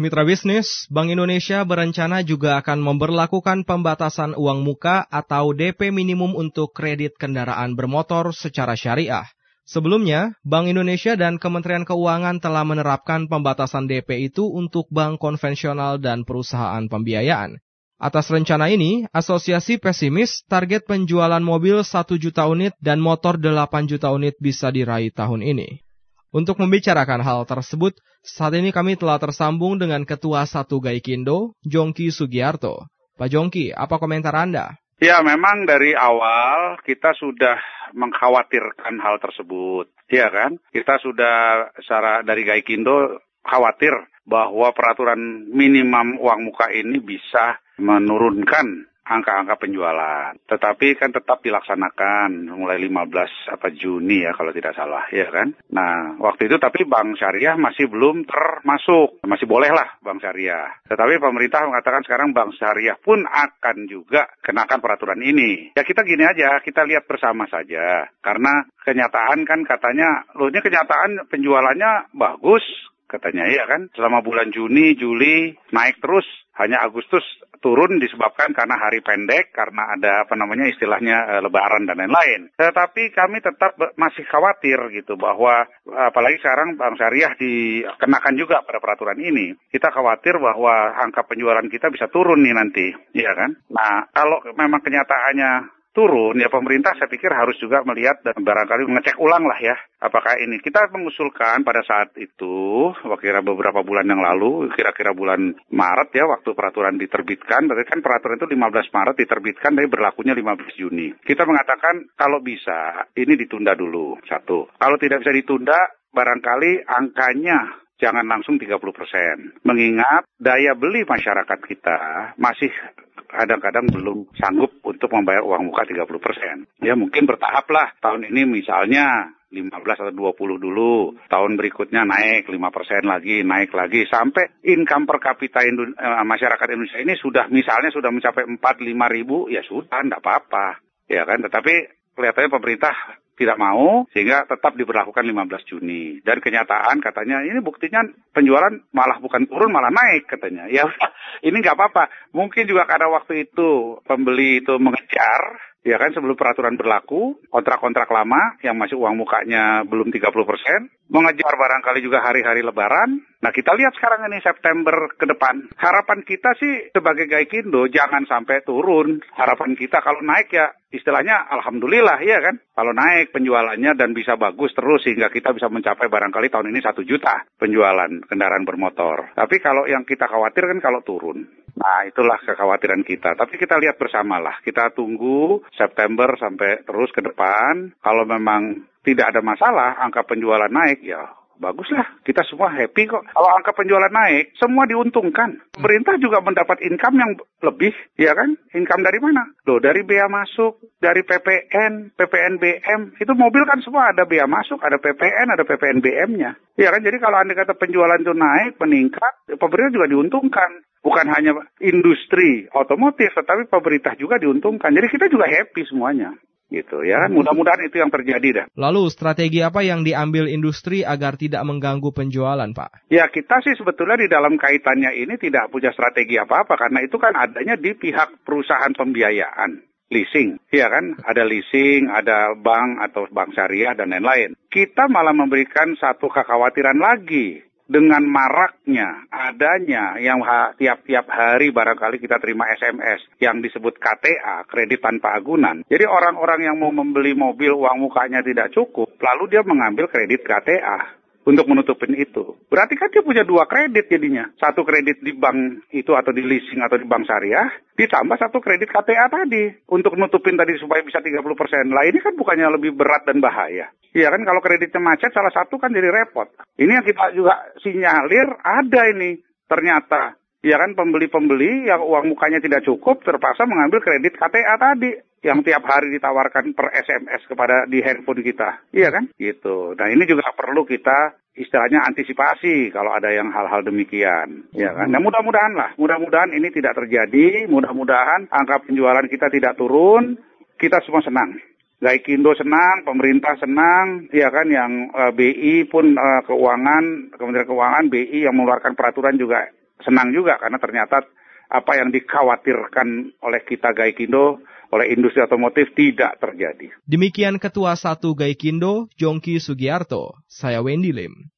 mitra bisnis, Bank Indonesia berencana juga akan memberlakukan pembatasan uang muka atau DP minimum untuk kredit kendaraan bermotor secara syariah. Sebelumnya, Bank Indonesia dan Kementerian Keuangan telah menerapkan pembatasan DP itu untuk bank konvensional dan perusahaan pembiayaan. Atas rencana ini, asosiasi pesimis target penjualan mobil 1 juta unit dan motor 8 juta unit bisa diraih tahun ini. Untuk membicarakan hal tersebut, saat ini kami telah tersambung dengan Ketua Satu Gaikindo, Jongki Sugiarto. Pak Jongki, apa komentar Anda? Ya, memang dari awal kita sudah mengkhawatirkan hal tersebut. Ya kan? Kita sudah secara dari Gaikindo khawatir bahwa peraturan minimum uang muka ini bisa menurunkan angka-angka penjualan. Tetapi kan tetap dilaksanakan mulai 15 apa Juni ya kalau tidak salah ya kan. Nah waktu itu tapi bank syariah masih belum termasuk masih boleh lah bank syariah. Tetapi pemerintah mengatakan sekarang bank syariah pun akan juga kenakan peraturan ini. Ya kita gini aja kita lihat bersama saja karena kenyataan kan katanya loh ini kenyataan penjualannya bagus katanya. Ya kan? Selama bulan Juni Juli naik terus. Hanya Agustus turun disebabkan karena hari pendek karena ada apa namanya istilahnya e, lebaran dan lain-lain. Tetapi kami tetap masih khawatir gitu bahwa apalagi sekarang Bank Syariah dikenakan juga pada peraturan ini. Kita khawatir bahwa angka penjualan kita bisa turun nih nanti. Ya kan? Nah kalau memang kenyataannya turun, ya pemerintah saya pikir harus juga melihat dan barangkali mengecek ulang lah ya. Apakah ini kita mengusulkan pada saat itu, kira beberapa bulan yang lalu, kira-kira bulan Maret ya, waktu peraturan diterbitkan, berarti kan peraturan itu 15 Maret diterbitkan, tapi berlakunya 15 Juni. Kita mengatakan kalau bisa, ini ditunda dulu, satu. Kalau tidak bisa ditunda, barangkali angkanya jangan langsung 30 persen. Mengingat daya beli masyarakat kita masih kadang-kadang belum sanggup untuk membayar uang muka 30 persen. Ya mungkin bertahap lah. Tahun ini misalnya 15 atau 20 dulu, tahun berikutnya naik 5 persen lagi, naik lagi, sampai income per kapita Indu eh, masyarakat Indonesia ini sudah misalnya sudah mencapai 4-5 ribu, ya sudah, enggak apa-apa. Ya kan, tetapi kelihatannya pemerintah tidak mau sehingga tetap diberlakukan 15 Juni. Dan kenyataan katanya ini buktinya penjualan malah bukan turun malah naik katanya. Ya ini nggak apa-apa. Mungkin juga karena waktu itu pembeli itu mengejar ya kan sebelum peraturan berlaku, kontrak-kontrak lama yang masih uang mukanya belum 30 persen, mengejar barangkali juga hari-hari lebaran. Nah kita lihat sekarang ini September ke depan. Harapan kita sih sebagai Gaikindo jangan sampai turun. Harapan kita kalau naik ya istilahnya alhamdulillah ya kan. Kalau naik penjualannya dan bisa bagus terus sehingga kita bisa mencapai barangkali tahun ini satu juta penjualan kendaraan bermotor. Tapi kalau yang kita khawatir kan kalau turun. Nah itulah kekhawatiran kita. Tapi kita lihat bersamalah. Kita tunggu September sampai terus ke depan. Kalau memang tidak ada masalah, angka penjualan naik, ya baguslah. Kita semua happy kok. Kalau angka penjualan naik, semua diuntungkan. Pemerintah juga mendapat income yang lebih, ya kan? Income dari mana? Loh, dari bea masuk, dari PPN, PPNBM. Itu mobil kan semua ada bea masuk, ada PPN, ada PPNBM-nya. Ya kan? Jadi kalau anda kata penjualan itu naik, meningkat, pemerintah juga diuntungkan. Bukan hanya industri otomotif, tetapi pemerintah juga diuntungkan. Jadi kita juga happy semuanya gitu ya. Hmm. Mudah-mudahan itu yang terjadi dah. Lalu strategi apa yang diambil industri agar tidak mengganggu penjualan, Pak? Ya kita sih sebetulnya di dalam kaitannya ini tidak punya strategi apa-apa karena itu kan adanya di pihak perusahaan pembiayaan. Leasing, ya kan? Ada leasing, ada bank atau bank syariah dan lain-lain. Kita malah memberikan satu kekhawatiran lagi dengan maraknya adanya yang tiap-tiap hari barangkali kita terima SMS yang disebut KTA, kredit tanpa agunan. Jadi orang-orang yang mau membeli mobil uang mukanya tidak cukup, lalu dia mengambil kredit KTA untuk menutupin itu. Berarti kan dia punya dua kredit jadinya. Satu kredit di bank itu atau di leasing atau di bank syariah, ditambah satu kredit KTA tadi. Untuk nutupin tadi supaya bisa 30%. Lah ini kan bukannya lebih berat dan bahaya. Iya kan kalau kreditnya macet salah satu kan jadi repot. Ini yang kita juga sinyalir ada ini ternyata. Ya kan pembeli-pembeli yang uang mukanya tidak cukup terpaksa mengambil kredit KTA tadi yang tiap hari ditawarkan per SMS kepada di handphone kita. Iya kan? Gitu. Nah, ini juga perlu kita istilahnya antisipasi kalau ada yang hal-hal demikian. Ya kan? Nah, mudah-mudahan lah, mudah-mudahan ini tidak terjadi, mudah-mudahan angka penjualan kita tidak turun, kita semua senang. Gaikindo senang, pemerintah senang, ya kan yang uh, eh, BI pun uh, keuangan, Kementerian Keuangan BI yang mengeluarkan peraturan juga senang juga karena ternyata apa yang dikhawatirkan oleh kita Gaikindo, oleh industri otomotif tidak terjadi. Demikian Ketua Satu Gaikindo, Jongki Sugiarto. Saya Wendy Lim.